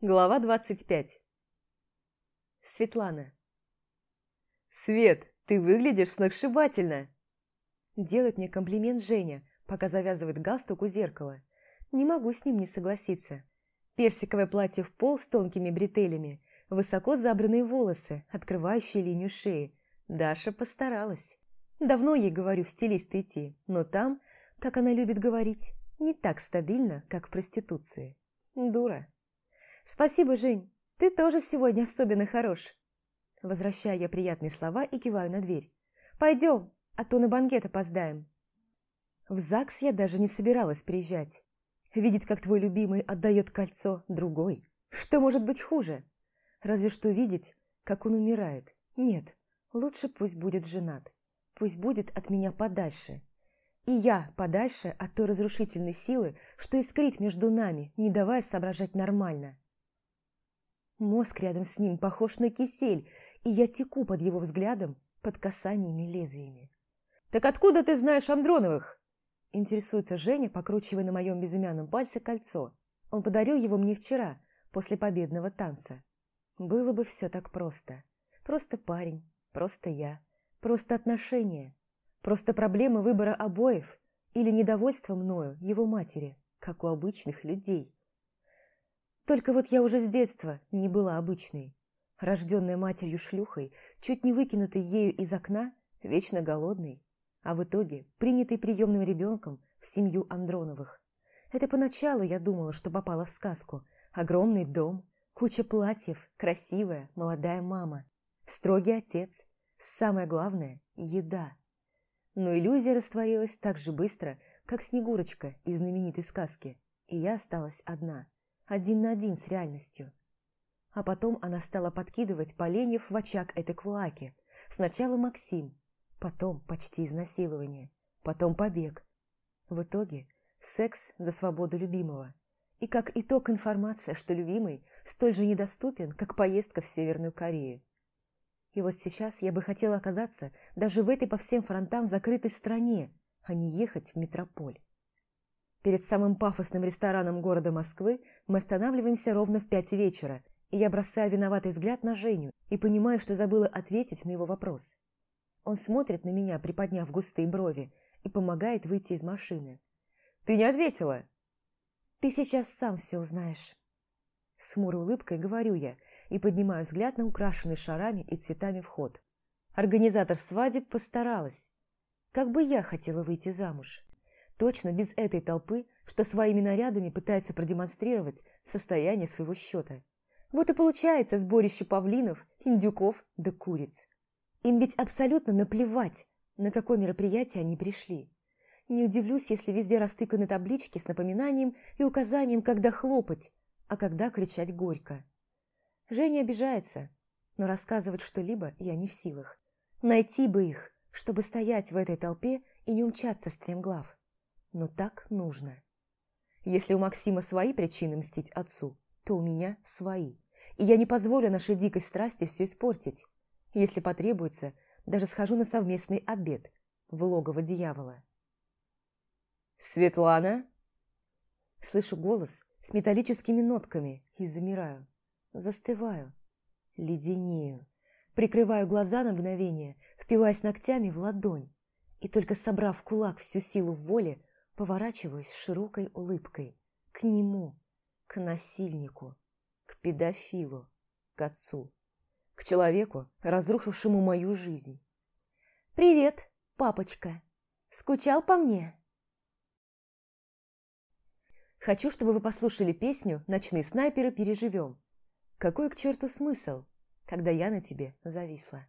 Глава 25 Светлана «Свет, ты выглядишь сногсшибательно!» Делает мне комплимент Женя, пока завязывает галстук у зеркала. Не могу с ним не согласиться. Персиковое платье в пол с тонкими бретелями, высоко забранные волосы, открывающие линию шеи. Даша постаралась. Давно ей говорю в стилист идти, но там, как она любит говорить, не так стабильно, как в проституции. Дура. «Спасибо, Жень, ты тоже сегодня особенно хорош». Возвращаю я приятные слова и киваю на дверь. «Пойдем, а то на банкет опоздаем». В ЗАГС я даже не собиралась приезжать. Видеть, как твой любимый отдает кольцо другой. Что может быть хуже? Разве что видеть, как он умирает. Нет, лучше пусть будет женат. Пусть будет от меня подальше. И я подальше от той разрушительной силы, что искрит между нами, не давая соображать нормально. Мозг рядом с ним похож на кисель, и я теку под его взглядом, под касаниями лезвиями. «Так откуда ты знаешь Андроновых?» Интересуется Женя, покручивая на моем безымянном пальце кольцо. Он подарил его мне вчера, после победного танца. Было бы все так просто. Просто парень, просто я, просто отношения, просто проблемы выбора обоев или недовольство мною, его матери, как у обычных людей. Только вот я уже с детства не была обычной. Рожденная матерью-шлюхой, чуть не выкинутой ею из окна, вечно голодной, а в итоге принятый приемным ребенком в семью Андроновых. Это поначалу я думала, что попала в сказку. Огромный дом, куча платьев, красивая, молодая мама, строгий отец, самое главное – еда. Но иллюзия растворилась так же быстро, как Снегурочка из знаменитой сказки, и я осталась одна – один на один с реальностью. А потом она стала подкидывать поленьев в очаг этой клоаки. Сначала Максим, потом почти изнасилование, потом побег. В итоге секс за свободу любимого. И как итог информация, что любимый столь же недоступен, как поездка в Северную Корею. И вот сейчас я бы хотела оказаться даже в этой по всем фронтам закрытой стране, а не ехать в метрополь. Перед самым пафосным рестораном города Москвы мы останавливаемся ровно в пять вечера, и я бросаю виноватый взгляд на Женю и понимаю, что забыла ответить на его вопрос. Он смотрит на меня, приподняв густые брови, и помогает выйти из машины. «Ты не ответила!» «Ты сейчас сам все узнаешь». С хмурой улыбкой говорю я и поднимаю взгляд на украшенный шарами и цветами вход. Организатор свадеб постаралась. Как бы я хотела выйти замуж. Точно без этой толпы, что своими нарядами пытается продемонстрировать состояние своего счета. Вот и получается сборище павлинов, индюков да куриц. Им ведь абсолютно наплевать, на какое мероприятие они пришли. Не удивлюсь, если везде растыканы таблички с напоминанием и указанием, когда хлопать, а когда кричать горько. Женя обижается, но рассказывать что-либо я не в силах. Найти бы их, чтобы стоять в этой толпе и не умчаться стремглав но так нужно. Если у Максима свои причины мстить отцу, то у меня свои. И я не позволю нашей дикой страсти все испортить. Если потребуется, даже схожу на совместный обед в логово дьявола. «Светлана?» Слышу голос с металлическими нотками и замираю. Застываю. Леденею. Прикрываю глаза на мгновение, впиваясь ногтями в ладонь. И только собрав в кулак всю силу воли, Поворачиваюсь широкой улыбкой. К нему, к насильнику, к педофилу, к отцу, к человеку, разрушившему мою жизнь. «Привет, папочка! Скучал по мне?» Хочу, чтобы вы послушали песню «Ночные снайперы переживем». Какой к черту смысл, когда я на тебе зависла?